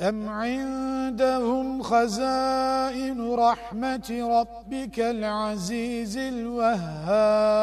أم عندهم خزائن رحمة ربك العزيز الوهاب